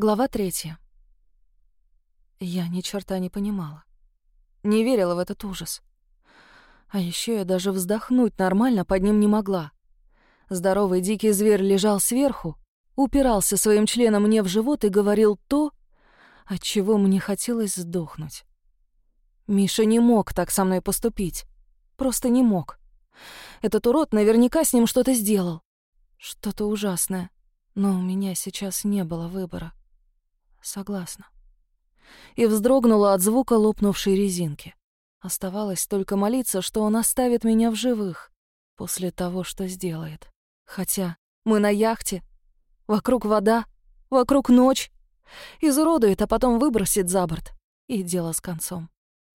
Глава третья. Я ни черта не понимала. Не верила в этот ужас. А еще я даже вздохнуть нормально под ним не могла. Здоровый дикий зверь лежал сверху, упирался своим членом мне в живот и говорил то, от чего мне хотелось сдохнуть. Миша не мог так со мной поступить. Просто не мог. Этот урод наверняка с ним что-то сделал. Что-то ужасное. Но у меня сейчас не было выбора. Согласна. И вздрогнула от звука лопнувшей резинки. Оставалось только молиться, что он оставит меня в живых после того, что сделает. Хотя мы на яхте, вокруг вода, вокруг ночь. Изуродует, а потом выбросит за борт. И дело с концом.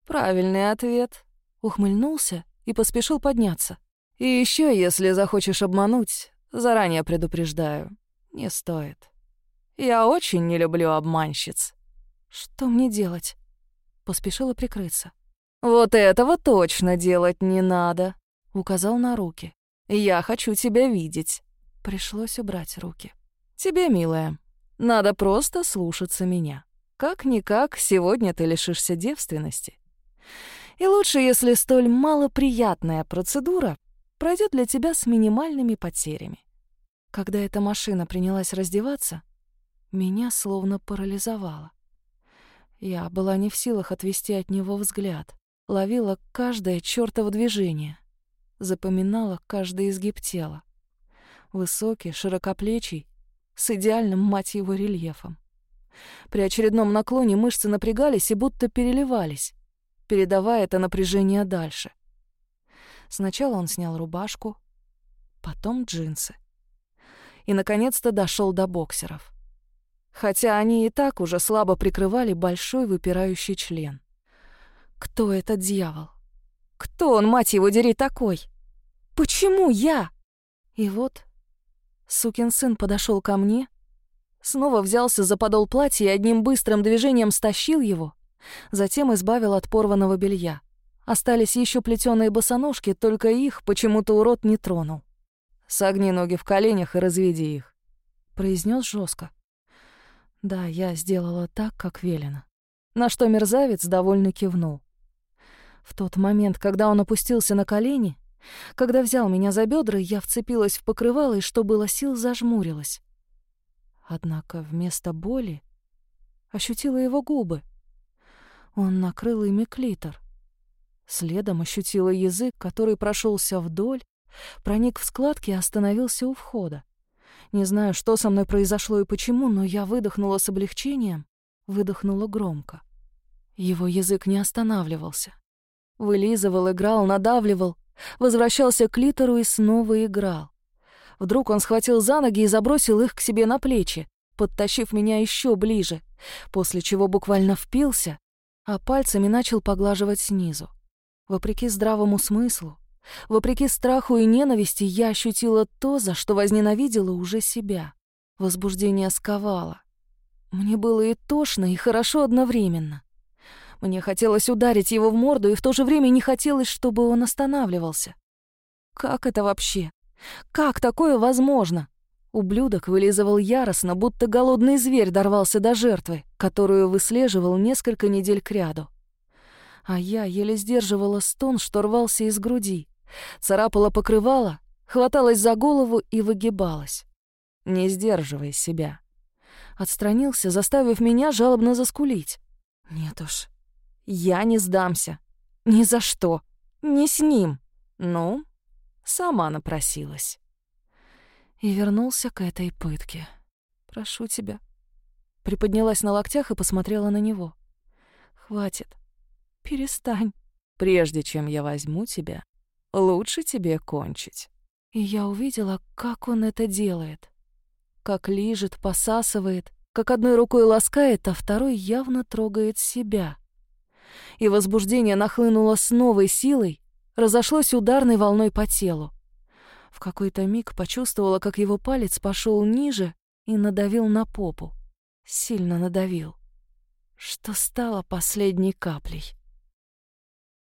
Правильный ответ. Ухмыльнулся и поспешил подняться. И еще, если захочешь обмануть, заранее предупреждаю, не стоит. Я очень не люблю обманщиц. Что мне делать? Поспешила прикрыться. Вот этого точно делать не надо, указал на руки. Я хочу тебя видеть. Пришлось убрать руки. Тебе, милая, надо просто слушаться меня. Как-никак, сегодня ты лишишься девственности. И лучше, если столь малоприятная процедура пройдет для тебя с минимальными потерями. Когда эта машина принялась раздеваться, меня словно парализовало. Я была не в силах отвести от него взгляд, ловила каждое чёртово движение, запоминала каждый изгиб тела. Высокий, широкоплечий, с идеальным, мать его, рельефом. При очередном наклоне мышцы напрягались и будто переливались, передавая это напряжение дальше. Сначала он снял рубашку, потом джинсы. И, наконец-то, дошел до боксеров хотя они и так уже слабо прикрывали большой выпирающий член. Кто этот дьявол? Кто он, мать его, дери, такой? Почему я? И вот сукин сын подошел ко мне, снова взялся за подол платья и одним быстрым движением стащил его, затем избавил от порванного белья. Остались еще плетеные босоножки, только их почему-то урод не тронул. «Согни ноги в коленях и разведи их», — произнес жестко. Да, я сделала так, как велено. На что мерзавец довольно кивнул. В тот момент, когда он опустился на колени, когда взял меня за бедра, я вцепилась в покрывало и, что было сил, зажмурилась. Однако вместо боли ощутила его губы. Он накрыл ими клитор. Следом ощутила язык, который прошелся вдоль, проник в складки и остановился у входа. Не знаю, что со мной произошло и почему, но я выдохнула с облегчением, выдохнула громко. Его язык не останавливался. Вылизывал, играл, надавливал, возвращался к литеру и снова играл. Вдруг он схватил за ноги и забросил их к себе на плечи, подтащив меня еще ближе, после чего буквально впился, а пальцами начал поглаживать снизу. Вопреки здравому смыслу, Вопреки страху и ненависти я ощутила то, за что возненавидела уже себя. Возбуждение сковало. Мне было и тошно, и хорошо одновременно. Мне хотелось ударить его в морду, и в то же время не хотелось, чтобы он останавливался. Как это вообще? Как такое возможно? Ублюдок вылизывал яростно, будто голодный зверь дорвался до жертвы, которую выслеживал несколько недель кряду. А я еле сдерживала стон, что рвался из груди царапала покрывало, хваталась за голову и выгибалась. «Не сдерживай себя». Отстранился, заставив меня жалобно заскулить. «Нет уж, я не сдамся. Ни за что. Не с ним. Ну, сама напросилась». И вернулся к этой пытке. «Прошу тебя». Приподнялась на локтях и посмотрела на него. «Хватит. Перестань». «Прежде чем я возьму тебя, лучше тебе кончить». И я увидела, как он это делает. Как лижет, посасывает, как одной рукой ласкает, а второй явно трогает себя. И возбуждение нахлынуло с новой силой, разошлось ударной волной по телу. В какой-то миг почувствовала, как его палец пошел ниже и надавил на попу. Сильно надавил. Что стало последней каплей.